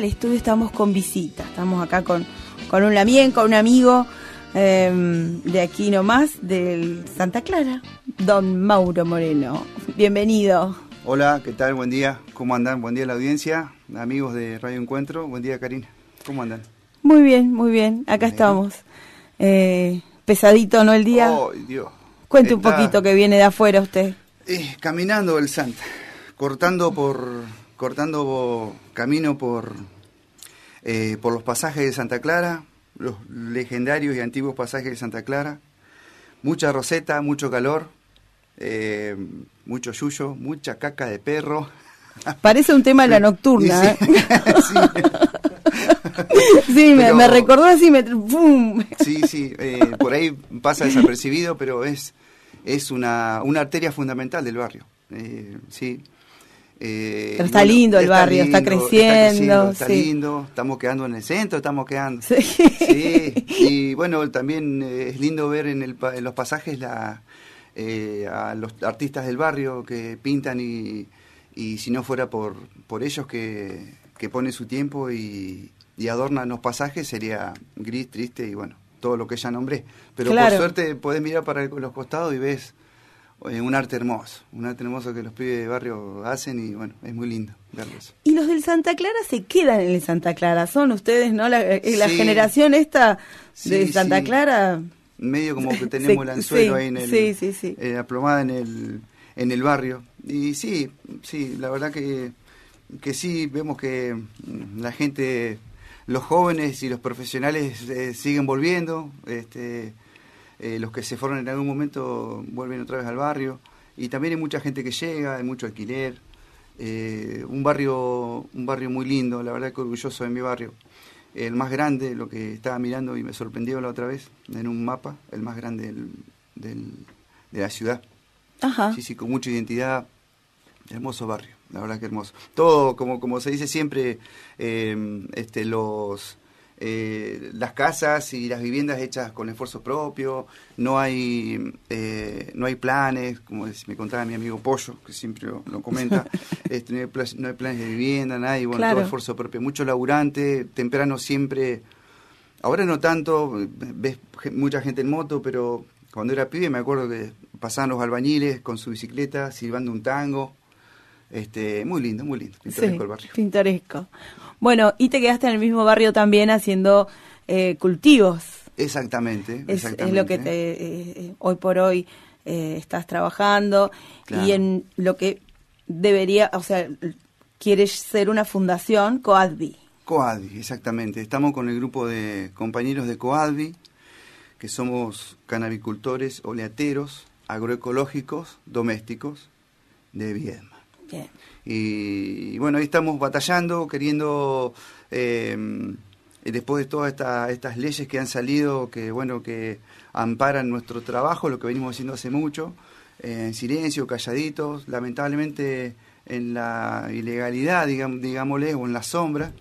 el estudio estamos con visita, estamos acá con, con un lamien, con un amigo eh, de aquí nomás, del Santa Clara, don Mauro Moreno. Bienvenido. Hola, ¿qué tal? Buen día. ¿Cómo andan? Buen día a la audiencia, amigos de Radio Encuentro. Buen día, Karina. ¿Cómo andan? Muy bien, muy bien. Acá bien. estamos. Eh, pesadito, ¿no? El día. Oh, Dios. Cuente Está, un poquito que viene de afuera usted. Eh, caminando el Santa, cortando por cortando camino por, eh, por los pasajes de Santa Clara, los legendarios y antiguos pasajes de Santa Clara. Mucha roseta, mucho calor, eh, mucho yuyo, mucha caca de perro. Parece un tema de la nocturna. Sí, ¿eh? sí. sí me, me, recordó así, me, ¡pum! Sí, sí, eh, por ahí pasa desapercibido, pero es, es una, una arteria fundamental del barrio. Sí. Eh, Pero está bueno, lindo el está barrio, lindo, está, creciendo, está, sí. lindo, estamos quedando en el centro, estamos quedando. Sí. sí. Y bueno, también eh, es lindo ver en, el, en los pasajes la, eh, a los artistas del barrio que pintan y, y si no fuera por, por ellos que, que ponen su tiempo y, y, adornan los pasajes sería gris, triste y bueno, todo lo que ya nombré. Pero Claro. por suerte podés mirar para los costados y ves eh, un arte hermoso, un arte hermoso que los pibes de barrio hacen y bueno, es muy lindo verlo eso. Y los del Santa Clara se quedan en el Santa Clara, son ustedes, ¿no? La, eh, la Sí. generación esta de Sí, Santa sí. Clara. Medio como que tenemos el anzuelo ahí en el, sí, sí, sí. eh, aplomada en el, en el barrio. Y sí, sí, la verdad que, que sí, vemos que mm, la gente, los jóvenes y los profesionales eh, siguen volviendo, este, eh, los que se fueron en algún momento vuelven otra vez al barrio. Y también hay mucha gente que llega, hay mucho alquiler. eh, un barrio un barrio muy lindo, la verdad que orgulloso de mi barrio. El más grande, lo que estaba mirando y me sorprendió la otra vez en un mapa, el más grande del, del- de la ciudad. Ajá. Sí, sí, con mucha identidad. Hermoso barrio, la verdad que hermoso. Todo, como, como se dice siempre, eh, este, los, eh, las casas y las viviendas hechas con esfuerzo propio, no hay, eh, no hay planes, como me contaba mi amigo Pollo, que siempre lo, lo comenta, este, no, hay pla- no hay planes de vivienda, nada, y bueno, Claro. todo esfuerzo propio. Mucho laburante, temprano siempre, ahora no tanto, ves mucha gente en moto, pero cuando era pibe me acuerdo que pasaban los albañiles con su bicicleta, silbando un tango. Este, muy lindo, muy lindo, pintoresco Sí, el barrio. pintoresco. Bueno, y te quedaste en el mismo barrio también haciendo eh, cultivos. Exactamente, Es, es exactamente. lo que te, eh, hoy por hoy eh, estás trabajando Claro. y en lo que debería, o sea, quieres ser una fundación, Coadvi. Coadvi, exactamente. Estamos con el grupo de compañeros de Coadvi, que somos canabicultores oleateros, agroecológicos, domésticos de Viedma. Y, bueno, ahí estamos batallando, queriendo, eh, después de todas esta- estas leyes que han salido, que bueno, que amparan nuestro trabajo, lo que venimos haciendo hace mucho, en silencio, calladitos, lamentablemente en la ilegalidad, digam- digámosle, o en la sombra,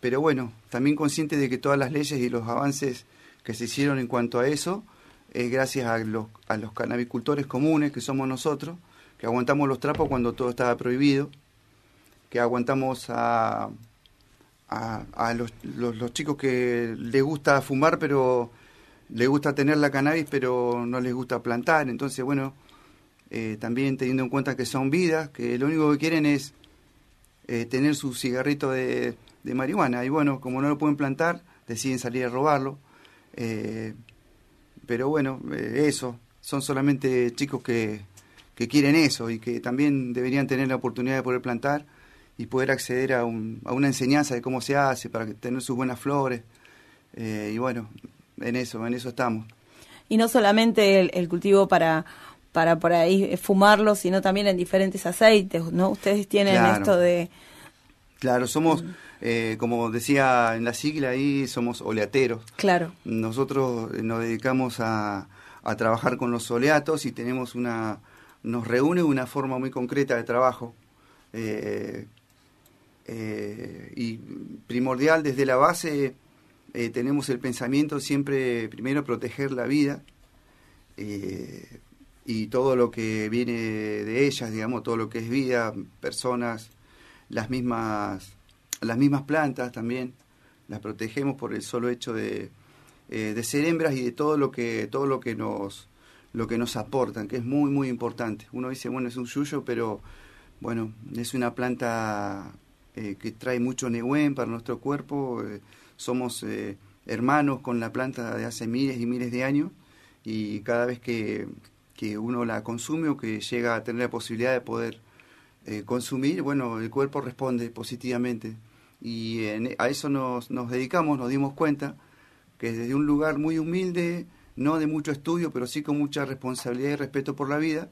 pero bueno, también consciente de que todas las leyes y los avances que se hicieron en cuanto a eso, es gracias a los, a los comunes que somos nosotros, que aguantamos los trapos cuando todo estaba prohibido, que aguantamos a, a, los chicos que les gusta fumar, pero les gusta tener la cannabis, pero no les gusta plantar. Entonces, bueno, eh, también teniendo en cuenta que son vidas, que lo único que quieren es eh, tener su cigarrito de, de marihuana. Y bueno, como no lo pueden plantar, deciden salir a robarlo. Eh, pero bueno, eh, eso, son solamente chicos que, que quieren eso y que también deberían tener la oportunidad de poder plantar y poder acceder a, un, a una enseñanza de cómo se hace para tener sus buenas flores. Eh, y bueno, en eso, en eso estamos. Y no solamente el, el cultivo para para por ahí fumarlo, sino también en diferentes aceites, ¿no? Ustedes tienen Claro. esto de... Claro, somos, eh, como decía en la sigla ahí, somos oleateros. Claro. Nosotros eh, nos dedicamos a, a trabajar con los oleatos y tenemos una, nos reúne una forma muy concreta de trabajo. Eh, eh, y primordial desde la base eh, tenemos el pensamiento siempre primero proteger la vida y todo lo que viene de ellas, digamos, todo lo que es vida, personas, las mismas las mismas plantas también, las protegemos por el solo hecho de, de ser hembras y de todo lo que, todo lo que nos lo que nos aportan, que es muy, muy importante. Uno dice, bueno, es un yuyo, pero bueno, es una planta eh, que trae mucho nehuen para nuestro cuerpo. Eh, somos hermanos con la planta de hace miles y miles de años y cada vez que, que uno la consume o que llega a tener la posibilidad de poder consumir, bueno, el cuerpo responde positivamente. Y a eso nos, nos dedicamos, nos dimos cuenta que desde un lugar muy humilde, no de mucho estudio, pero sí con mucha responsabilidad y respeto por la vida,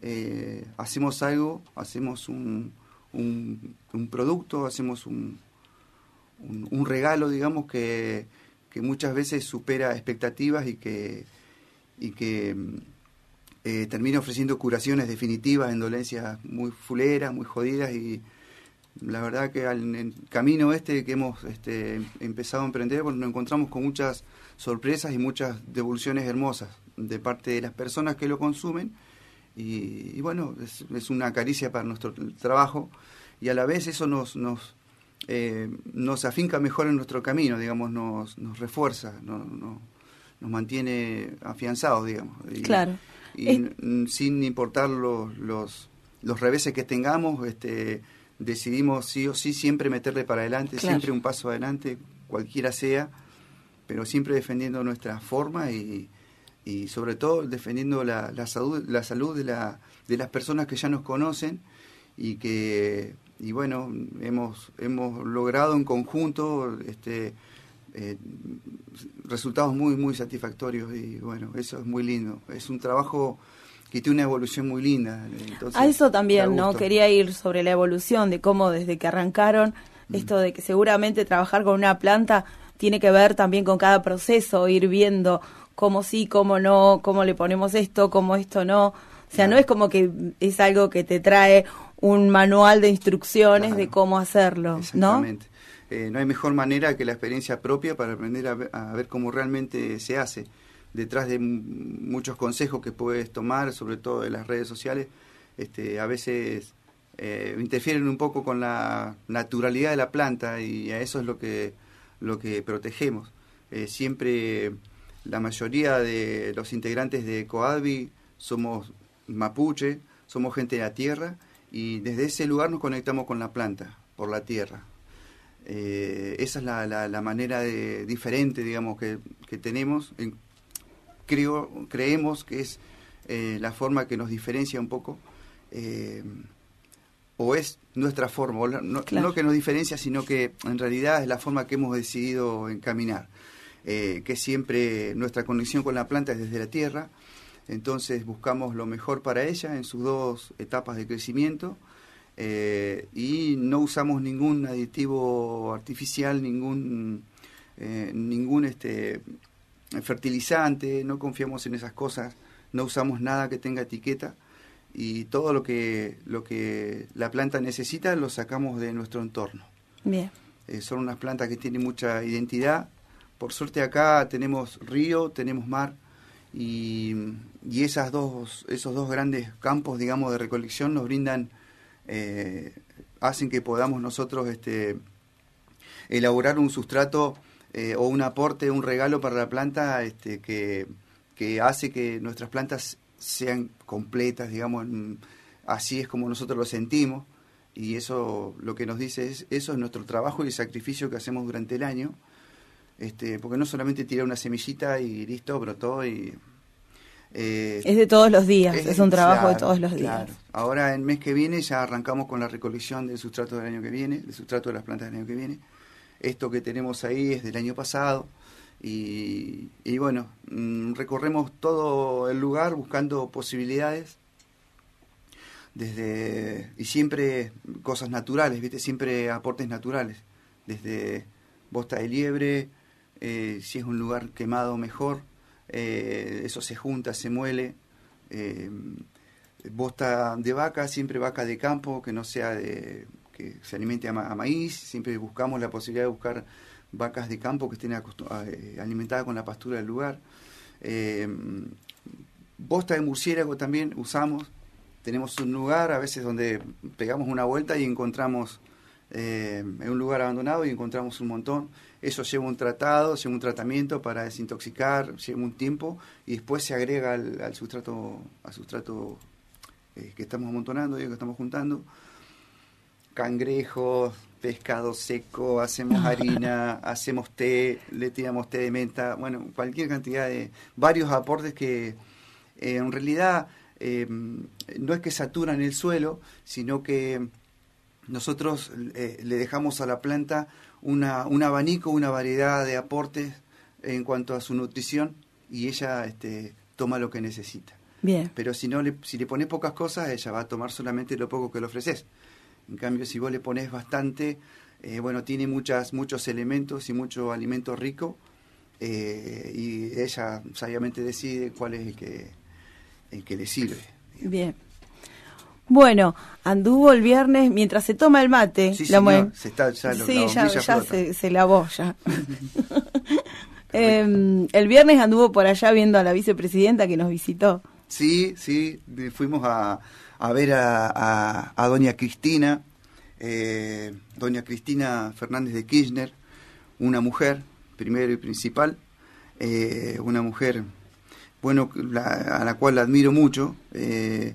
eh, hacemos algo, hacemos un, un, producto, hacemos un, un, regalo, digamos, que, que, muchas veces supera expectativas y que, y que eh, termina ofreciendo curaciones definitivas en dolencias muy fuleras, muy jodidas y la verdad que al el camino este que hemos este, empezado a emprender, pues nos encontramos con muchas sorpresas y muchas devoluciones hermosas de parte de las personas que lo consumen. Y, bueno, es, una caricia para nuestro trabajo y a la vez eso nos, nos, eh, nos afinca mejor en nuestro camino, digamos, nos, nos refuerza, nos, nos mantiene afianzados, digamos. Y, claro. Y sin importar los, los, los reveses que tengamos, este decidimos sí o sí siempre meterle para adelante, siempre un paso adelante, cualquiera sea, pero siempre defendiendo nuestra forma y, y sobre todo defendiendo la, la, salud, la salud de, la, de las personas que ya nos conocen y que, y bueno, hemos, hemos logrado en conjunto este, eh, resultados muy, muy satisfactorios y bueno, eso es muy lindo. Es un trabajo que tiene una evolución muy linda. a eso también, ¿no? Quería ir sobre la evolución de cómo desde que arrancaron, mm. esto de que seguramente trabajar con una planta tiene que ver también con cada proceso, ir viendo cómo sí, cómo no, cómo le ponemos esto, cómo esto no. O sea, no es como que es algo que te trae un manual de instrucciones de cómo hacerlo, ¿no? Eh, no hay mejor manera que la experiencia propia para aprender a ver cómo realmente se hace detrás de muchos consejos que puedes tomar, sobre todo de las redes sociales, este, a veces eh, interfieren un poco con la naturalidad de la planta y a eso es lo que, lo que protegemos. Eh, siempre la mayoría de los integrantes de Coadvi somos mapuche, somos gente de la tierra y desde ese lugar nos conectamos con la planta, por la tierra. Eh, esa es la, la, manera de, diferente, digamos, que, que tenemos en, creo, creemos que es eh, la forma que nos diferencia un poco, eh, o es nuestra forma, no, que nos diferencia, sino que en realidad es la forma que hemos decidido encaminar, eh, que siempre nuestra conexión con la planta es desde la tierra, entonces buscamos lo mejor para ella en sus dos etapas de crecimiento. y no usamos ningún aditivo artificial, ningún, ningún este, fertilizante, no confiamos en esas cosas, no usamos nada que tenga etiqueta y todo lo que, lo que la planta necesita lo sacamos de nuestro entorno. Bien. Eh, son unas plantas que tienen mucha identidad. Por suerte acá tenemos río, tenemos mar y, y esas dos, esos dos grandes campos, digamos, de recolección nos brindan, eh, hacen que podamos nosotros este, elaborar un sustrato eh, o un aporte, un regalo para la planta este, que, que hace que nuestras plantas sean completas, digamos, así es como nosotros lo sentimos. Y eso lo que nos dice es eso es nuestro trabajo y el sacrificio que hacemos durante el año. Este porque no solamente tirar una semillita y listo brotó y eh, es de todos los días es, un trabajo de todos los días. ahora el mes que viene ya arrancamos con la recolección del sustrato del año que viene del sustrato de las plantas del año que viene esto que tenemos ahí es del año pasado. Y, bueno, mm, recorremos todo el lugar buscando posibilidades desde y siempre cosas naturales, ¿viste? Siempre aportes naturales, desde bosta de liebre, eh, si es un lugar quemado mejor, eh, eso se junta, se muele, eh, bosta de vaca, siempre vaca de campo, que no sea de que se alimente a, maíz, siempre buscamos la posibilidad de buscar vacas de campo que estén eh, alimentadas con la pastura del lugar. Eh, bosta de murciélago también usamos. Tenemos un lugar a veces donde pegamos una vuelta y encontramos en un lugar abandonado y encontramos un montón. Eso lleva un tratado, lleva un tratamiento para desintoxicar, lleva un tiempo y después se agrega al, sustrato, al sustrato que estamos amontonando, que estamos juntando. Cangrejos, pescado seco, hacemos harina, hacemos té, le tiramos té de menta, bueno, cualquier cantidad de varios aportes que eh, en realidad eh, no es que saturan el suelo, sino que nosotros eh, le dejamos a la planta una, un abanico, una variedad de aportes en cuanto a su nutrición y ella este, toma lo que necesita. Bien. Pero si no le, si le pones pocas cosas, ella va a tomar solamente lo poco que le ofreces. En cambio, si vos le pones bastante, eh, bueno, tiene muchas, muchos elementos y mucho alimento rico eh, y ella sabiamente decide cuál es el que, el que le sirve. Bien. Bueno, anduvo el viernes mientras se toma el mate. Sí, la se está, ya, sí, ya, se, se, lavó ya. Em, el viernes anduvo por allá viendo a la vicepresidenta que nos visitó. Sí, sí, fuimos a, a ver a, a, doña Cristina, eh, doña Cristina Fernández de Kirchner, una mujer, primero y principal, eh, una mujer, bueno, a la cual la admiro mucho eh,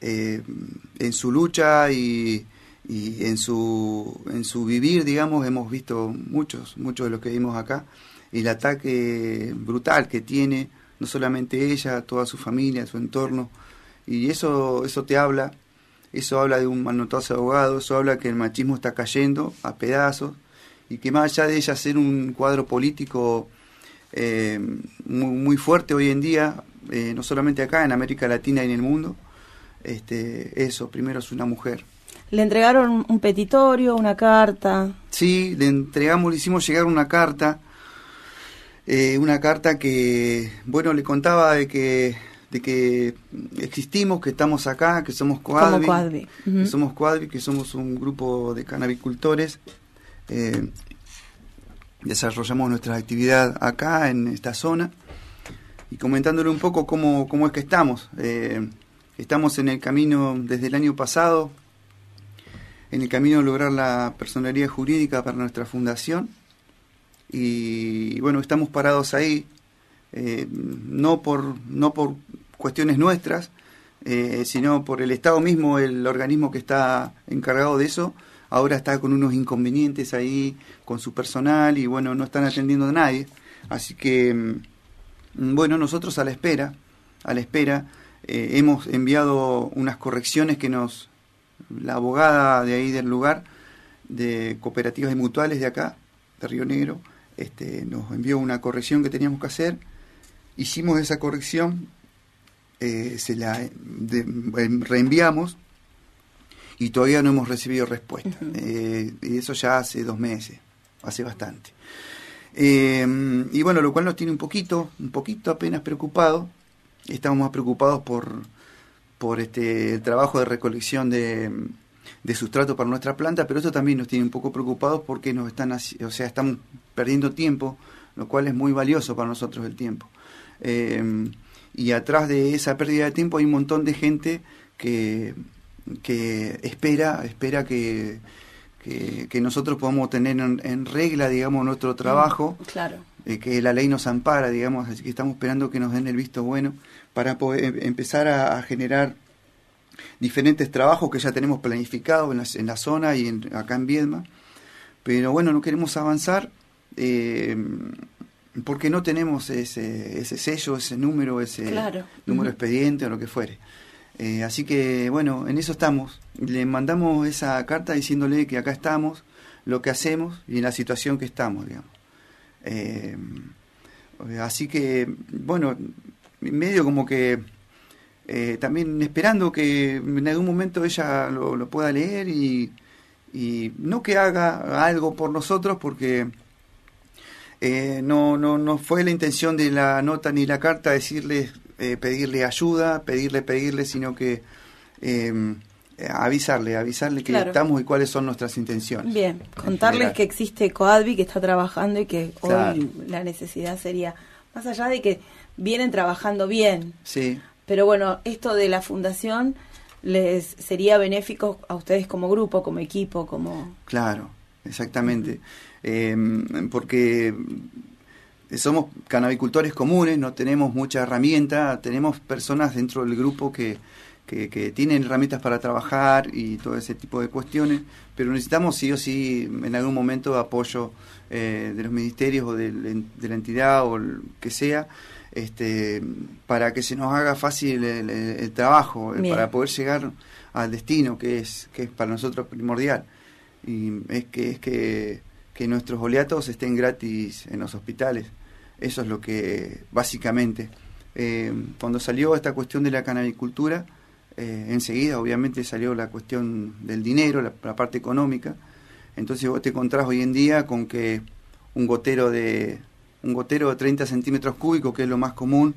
en su lucha y, y, en, su, en su vivir, digamos, hemos visto muchos, muchos de los que vimos acá, el ataque brutal que tiene, no solamente ella, toda su familia, su entorno, y eso, eso te habla, eso habla de un manotazo abogado, eso habla que el machismo está cayendo a pedazos y que más allá de ella ser un cuadro político eh, muy, fuerte hoy en día, eh, no solamente acá, en América Latina y en el mundo, este, eso, primero es una mujer. ¿Le entregaron un petitorio, una carta? Sí, le entregamos, le hicimos llegar una carta, eh, una carta que, bueno, le contaba de que de que existimos, que estamos acá, que somos Coadvi, que somos Coadvi, que somos un grupo de canabicultores. Eh, desarrollamos nuestra actividad acá en esta zona y comentándole un poco cómo, cómo es que estamos. Eh, estamos en el camino desde el año pasado, en el camino de lograr la personalidad jurídica para nuestra fundación y bueno, estamos parados ahí eh, no, por, no por cuestiones nuestras, eh, sino por el Estado mismo, el organismo que está encargado de eso, ahora está con unos inconvenientes ahí con su personal y bueno, no están atendiendo a nadie. Así que, mm, bueno, nosotros a la espera, a la espera, eh, hemos enviado unas correcciones que nos, la abogada de ahí del lugar, de cooperativas y mutuales de acá, de Río Negro, este, nos envió una corrección que teníamos que hacer Hicimos esa corrección, eh, se la em, reenviamos y todavía no hemos recibido respuesta. Eh, y eso ya hace dos meses, hace bastante. Y bueno, lo cual nos tiene un poquito, un poquito apenas preocupado. Estamos más preocupados por, por este, el trabajo de recolección de, de sustrato para nuestra planta, pero eso también nos tiene un poco preocupados porque nos están, o sea, estamos perdiendo tiempo, lo cual es muy valioso para nosotros el tiempo. Eh, y atrás de esa pérdida de tiempo hay un montón de gente que, que espera, espera que, que, nosotros podamos tener en, regla, digamos, nuestro trabajo, mm, claro. Eh, que la ley nos ampara, digamos, así que estamos esperando que nos den el visto bueno para poder em, empezar a, generar diferentes trabajos que ya tenemos planificados en la, en la zona y en, acá en Viedma, pero bueno, no queremos avanzar. Eh, porque no tenemos ese, ese sello, ese número, ese número expediente o lo que fuere. Eh, así que bueno, en eso estamos. Le mandamos esa carta diciéndole que acá estamos, lo que hacemos y en la situación que estamos, digamos. Eh, así que, bueno, medio como que eh, también esperando que en algún momento ella lo, lo pueda leer y, y no que haga algo por nosotros porque eh, no, no, no fue la intención de la nota ni la carta decirle, eh, pedirle ayuda, pedirle, pedirle, sino que em, avisarle, avisarle que estamos y cuáles son nuestras intenciones. Bien, contarles que existe Coadvi que está trabajando y que hoy la necesidad sería, más allá de que vienen trabajando bien, sí. pero bueno, esto de la fundación les sería benéfico a ustedes como grupo, como equipo, como... Claro, exactamente. Em, porque somos canabicultores comunes, no tenemos mucha herramienta, tenemos personas dentro del grupo que, que, tienen herramientas para trabajar y todo ese tipo de cuestiones, pero necesitamos sí o sí en algún momento apoyo eh, de los ministerios o de, la entidad o el que sea, este, para que se nos haga fácil el, trabajo, eh, para poder llegar al destino que es, que es para nosotros primordial. Y es que es que, que nuestros oleatos estén gratis en los hospitales. Eso es lo que básicamente. Eh, cuando salió esta cuestión de la canabicultura, eh, enseguida obviamente salió la cuestión del dinero, la, parte económica. Entonces vos te encontrás hoy en día con que un gotero de un gotero de 30 centímetros cúbicos, que es lo más común,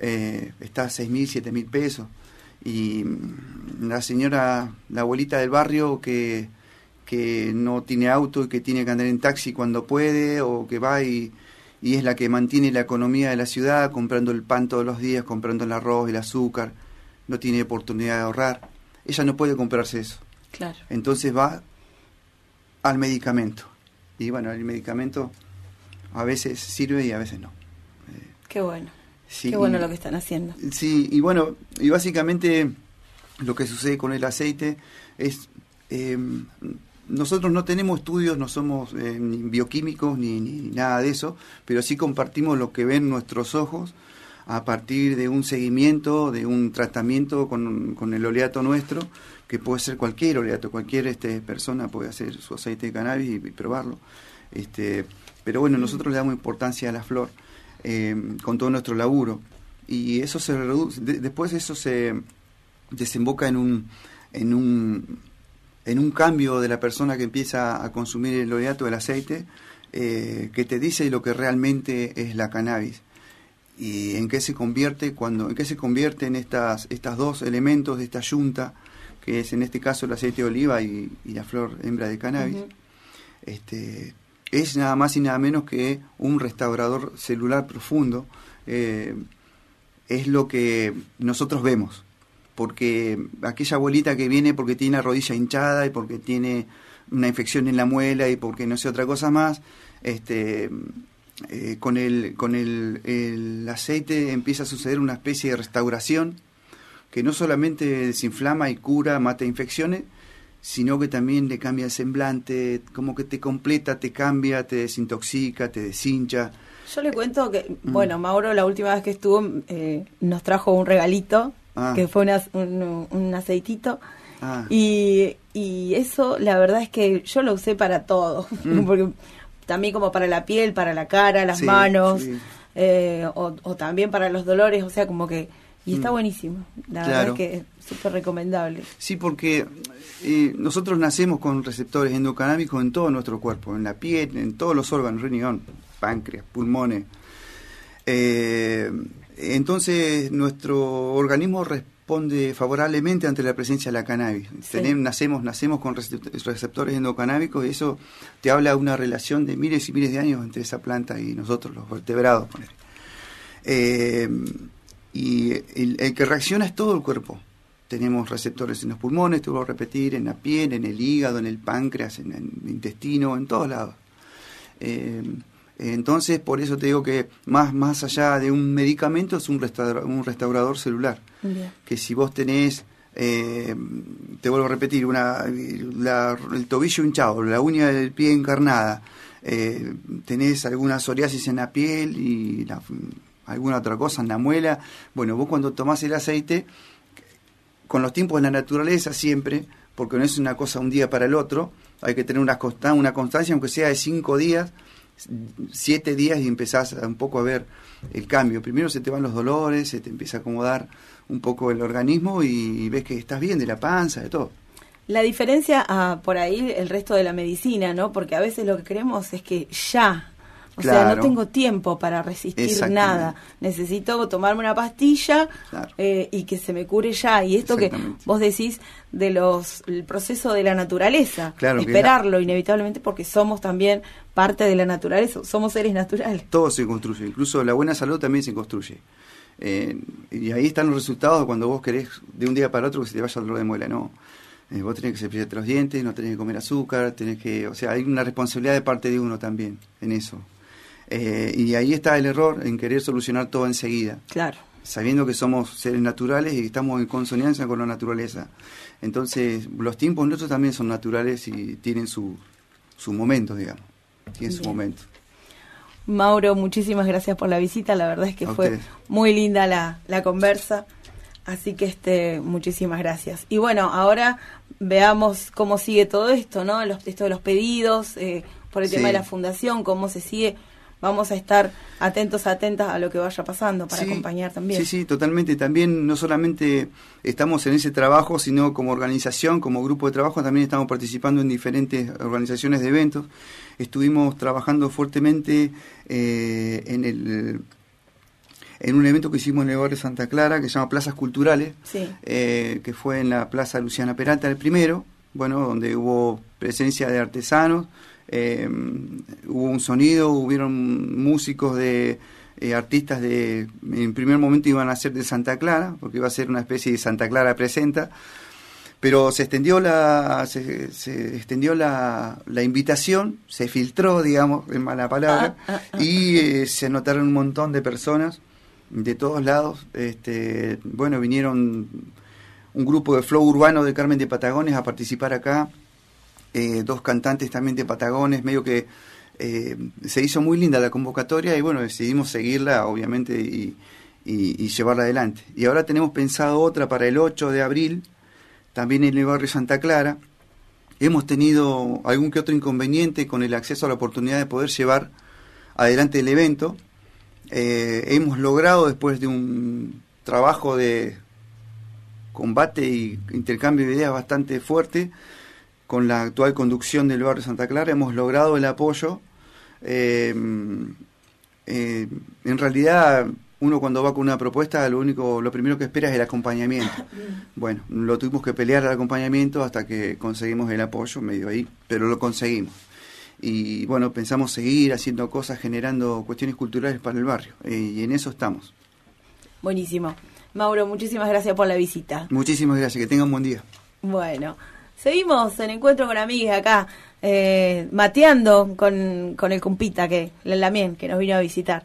eh, está a 6.000, 7.000 pesos. Y mm, la señora, la abuelita del barrio que, que no tiene auto y que tiene que andar en taxi cuando puede, o que va y, y es la que mantiene la economía de la ciudad, comprando el pan todos los días, comprando el arroz, el azúcar, no tiene oportunidad de ahorrar. Ella no puede comprarse eso. Claro. Entonces va al medicamento. Y bueno, el medicamento a veces sirve y a veces no. Qué bueno. Qué bueno lo que están haciendo. Sí, y bueno, y básicamente lo que sucede con el aceite es eh, nosotros no tenemos estudios, no somos eh, ni bioquímicos ni, nada de eso, pero sí compartimos lo que ven nuestros ojos a partir de un seguimiento, de un tratamiento con, con el oleato nuestro, que puede ser cualquier oleato, cualquier este, persona puede hacer su aceite de cannabis y, probarlo. Este, pero bueno, nosotros le damos importancia a la flor eh, con todo nuestro laburo y eso se reduce, después eso se desemboca en un, en un en un cambio de la persona que empieza a consumir el oleato del aceite, eh, que te dice lo que realmente es la cannabis. Y en qué se convierte cuando en qué se convierten estas estas dos elementos de esta yunta que es en este caso el aceite de oliva y, la flor hembra de cannabis. Este es nada más y nada menos que un restaurador celular profundo eh, es lo que nosotros vemos porque aquella abuelita que viene porque tiene la rodilla hinchada y porque tiene una infección en la muela y porque no sé otra cosa más, este, eh, con, el, con el, el, aceite empieza a suceder una especie de restauración que no solamente desinflama y cura, mata infecciones, sino que también le cambia el semblante, como que te completa, te cambia, te desintoxica, te deshincha. Yo le cuento que, mm. bueno, Mauro la última vez que estuvo eh, nos trajo un regalito Ah. que fue un, aceitito. Ah. Y, y eso, la verdad es que yo lo usé para todo, mm. porque también como para la piel, para la cara, las manos, eh, o, también para los dolores, o sea, como que... Y está mm. buenísimo, la verdad es que es súper recomendable. Sí, porque eh, nosotros nacemos con receptores endocanábicos en todo nuestro cuerpo, en la piel, en todos los órganos, riñón, páncreas, pulmones. Eh, entonces, nuestro organismo responde favorablemente ante la presencia de la cannabis. nacemos, nacemos con receptores endocanábicos y eso te habla de una relación de miles y miles de años entre esa planta y nosotros, los vertebrados. Eh, y el, que reacciona es todo el cuerpo. Tenemos receptores en los pulmones, te vuelvo a repetir, en la piel, en el hígado, en el páncreas, en el intestino, en todos lados. Eh, entonces, por eso te digo que más, más allá de un medicamento es un restaurador, un restaurador celular. Que si vos tenés, eh, te vuelvo a repetir, una, el tobillo hinchado, la uña del pie encarnada, eh, tenés alguna psoriasis en la piel y alguna otra cosa en la muela, bueno, vos cuando tomás el aceite, con los tiempos de la naturaleza siempre, porque no es una cosa un día para el otro, hay que tener una, una constancia, aunque sea de cinco días, siete días y empezás un poco a ver el cambio. Primero se te van los dolores, se te empieza a acomodar un poco el organismo y, ves que estás bien de la panza, de todo. La diferencia ah, por ahí el resto de la medicina, ¿no? Porque a veces lo que queremos es que ya o sea, no tengo tiempo para resistir nada. Necesito tomarme una pastilla eh, y que se me cure ya. Y esto que vos decís de los el proceso de la naturaleza, esperarlo inevitablemente porque somos también parte de la naturaleza, somos seres naturales. Todo se construye, incluso la buena salud también se construye. Eh, y ahí están los resultados cuando vos querés de un día para otro que se te vaya el dolor de muela, no. Eh, vos tenés que cepillarte los dientes, no tenés que comer azúcar, tenés que, o sea, hay una responsabilidad de parte de uno también en eso. Eh, y ahí está el error en querer solucionar todo enseguida. Claro. Sabiendo que somos seres naturales y estamos en consonancia con la naturaleza. Entonces, los tiempos nuestros también son naturales y tienen su, su momento, digamos. Tienen su momento. Mauro, muchísimas gracias por la visita. La verdad es que fue muy linda la, la conversa. Así que este, muchísimas gracias. Y bueno, ahora veamos cómo sigue todo esto, ¿no? Los, esto de los pedidos, eh, por el tema de la fundación, cómo se sigue. Vamos a estar atentos, atentas a lo que vaya pasando para acompañar también. Sí, sí, totalmente. También no solamente estamos en ese trabajo, sino como organización, como grupo de trabajo, también estamos participando en diferentes organizaciones de eventos. Estuvimos trabajando fuertemente eh, en el en un evento que hicimos en el barrio Santa Clara, que se llama Plazas Culturales, eh, que fue en la Plaza Luciana Peralta el primero, bueno, donde hubo presencia de artesanos, eh, hubo un sonido, hubieron músicos de eh, artistas de, en primer momento iban a ser de Santa Clara, porque iba a ser una especie de Santa Clara presenta, pero se extendió la se, se extendió la, la, invitación se filtró digamos en mala palabra ah, ah, ah. y se anotaron un montón de personas de todos lados. Este, bueno, vinieron un grupo de flow urbano de Carmen de Patagones a participar acá, eh, dos cantantes también de Patagones, medio que eh, se hizo muy linda la convocatoria y bueno, decidimos seguirla, obviamente, y, llevarla adelante. Y ahora tenemos pensado otra para el 8 de abril, también en el barrio Santa Clara. Hemos tenido algún que otro inconveniente con el acceso a la oportunidad de poder llevar adelante el evento, eh, hemos logrado, después de un trabajo de combate y intercambio de ideas bastante fuerte, con la actual conducción del barrio Santa Clara, hemos logrado el apoyo. Eh, eh, en realidad, uno cuando va con una propuesta, lo único, lo primero que espera es el acompañamiento. Bueno, lo tuvimos que pelear el acompañamiento hasta que conseguimos el apoyo, medio ahí, pero lo conseguimos y bueno, pensamos seguir haciendo cosas, generando cuestiones culturales para el barrio eh, y en eso estamos. Buenísimo. Mauro, muchísimas gracias por la visita. Muchísimas gracias, que tengan un buen día. Bueno, seguimos en Encuentro con Amigas acá, eh, mateando con, con el compita, que, la Lamien, que nos vino a visitar.